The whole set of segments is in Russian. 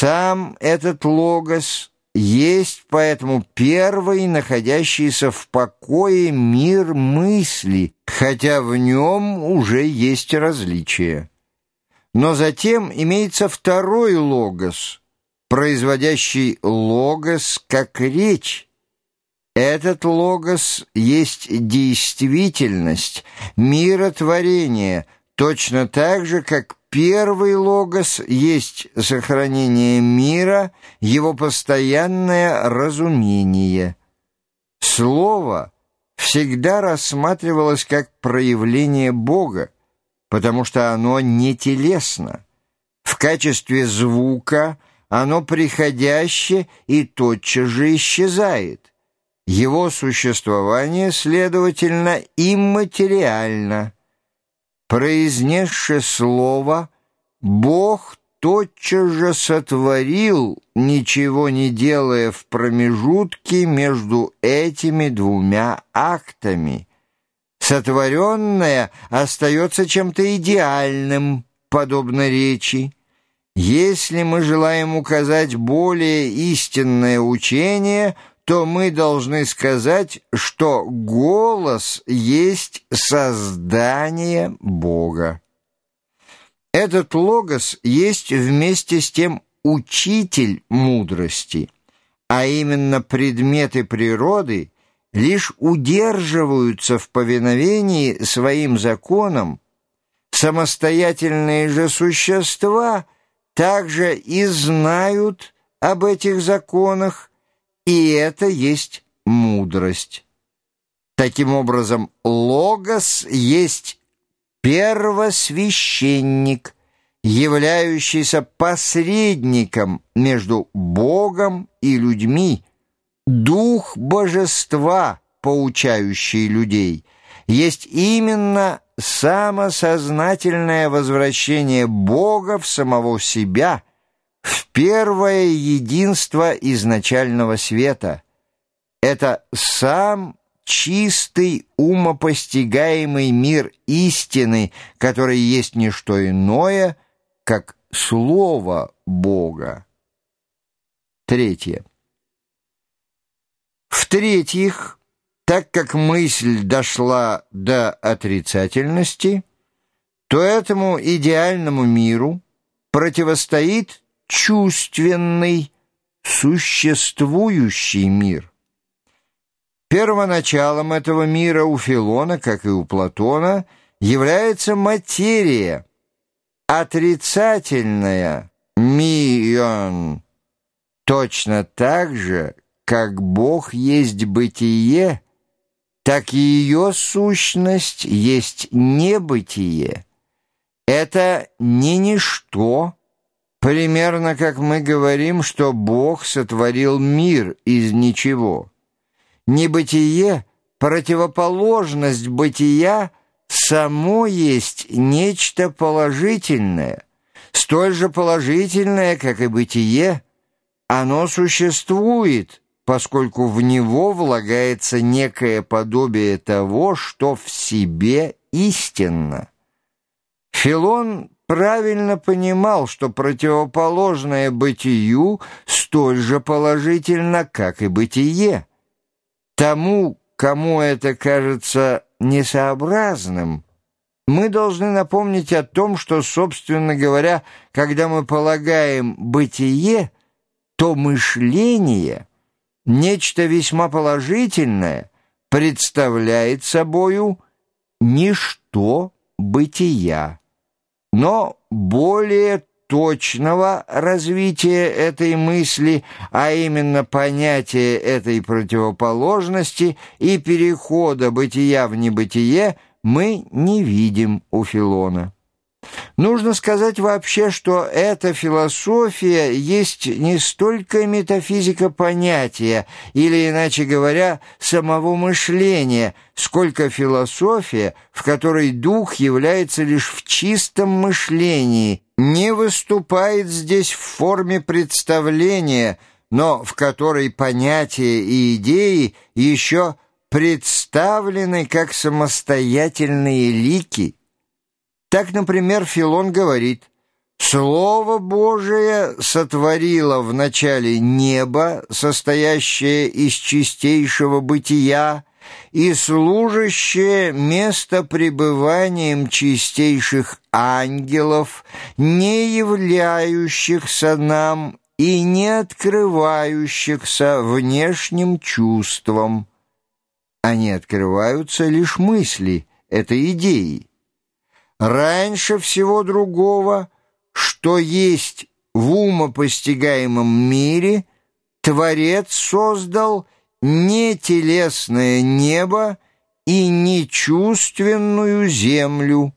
Сам этот логос есть поэтому первый, находящийся в покое мир мысли, хотя в нем уже есть различия. Но затем имеется второй логос, производящий логос как речь. Этот логос есть действительность, миротворение, точно так же, как Первый логос есть сохранение мира, его постоянное разумение. Слово всегда рассматривалось как проявление Бога, потому что оно не телесно. В качестве звука оно приходящее и тотчас же исчезает. Его существование, следовательно, имматериально – произнесши слово, Бог тотчас же сотворил, ничего не делая в промежутке между этими двумя актами. Сотворенное остается чем-то идеальным, подобно речи. Если мы желаем указать более истинное учение – то мы должны сказать, что голос есть создание Бога. Этот логос есть вместе с тем учитель мудрости, а именно предметы природы лишь удерживаются в повиновении своим законам, самостоятельные же существа также и знают об этих законах, и это есть мудрость. Таким образом, логос есть первосвященник, являющийся посредником между Богом и людьми, дух божества, поучающий людей, есть именно самосознательное возвращение Бога в самого себя – в первое единство изначального света. Это сам чистый умопостигаемый мир истины, который есть не что иное, как Слово Бога. Третье. В-третьих, так как мысль дошла до отрицательности, то этому идеальному миру противостоит чувственный, существующий мир. Первоначалом этого мира у Филона, как и у Платона, является материя, отрицательная, мион, точно так же, как Бог есть бытие, так и ее сущность есть небытие. Это не ничто, Примерно как мы говорим, что Бог сотворил мир из ничего. Небытие, противоположность бытия, само есть нечто положительное, столь же положительное, как и бытие. Оно существует, поскольку в него влагается некое подобие того, что в себе истинно. Филон правильно понимал, что противоположное бытию столь же положительно, как и бытие. Тому, кому это кажется несообразным, мы должны напомнить о том, что, собственно говоря, когда мы полагаем бытие, то мышление, нечто весьма положительное, представляет собою ничто бытия но более точного развития этой мысли, а именно понятия этой противоположности и перехода бытия в небытие, мы не видим у Филона. Нужно сказать вообще, что эта философия есть не столько метафизика понятия, или, иначе говоря, самого мышления, сколько философия, в которой дух является лишь в чистом мышлении, не выступает здесь в форме представления, но в которой понятия и идеи еще представлены как самостоятельные лики – так, например, Филон говорит, Слово Божие сотворило вначале небо, состоящее из чистейшего бытия, и служащее место пребыванием чистейших ангелов, не являющихся нам и не открывающихся внешним чувствам. Они открываются лишь мысли, это идеи. Раньше всего другого, что есть в умопостигаемом мире, Творец создал нетелесное небо и нечувственную землю,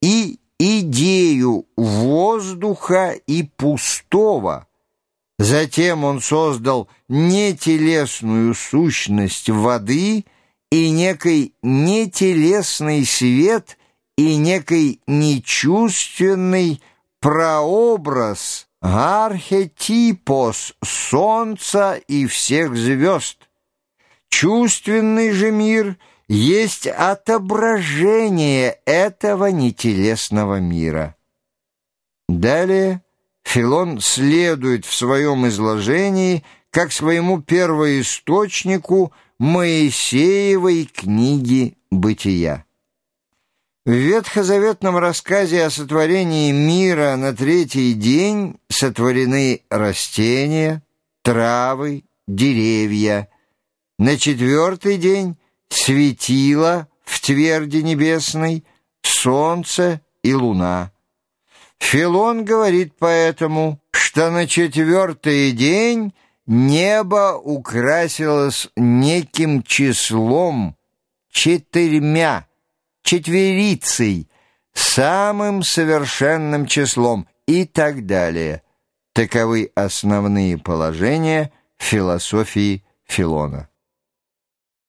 и идею воздуха и пустого. Затем он создал нетелесную сущность воды и некий нетелесный свет и некий нечувственный прообраз, архетипос солнца и всех звезд. Чувственный же мир есть отображение этого нетелесного мира. Далее Филон следует в своем изложении как своему первоисточнику Моисеевой книги «Бытия». В ветхозаветном рассказе о сотворении мира на третий день сотворены растения, травы, деревья. На четвертый день светило в тверди небесной, солнце и луна. Филон говорит поэтому, что на четвертый день небо украсилось неким числом, четырьмя, четверицей, самым совершенным числом и так далее. Таковы основные положения философии Филона.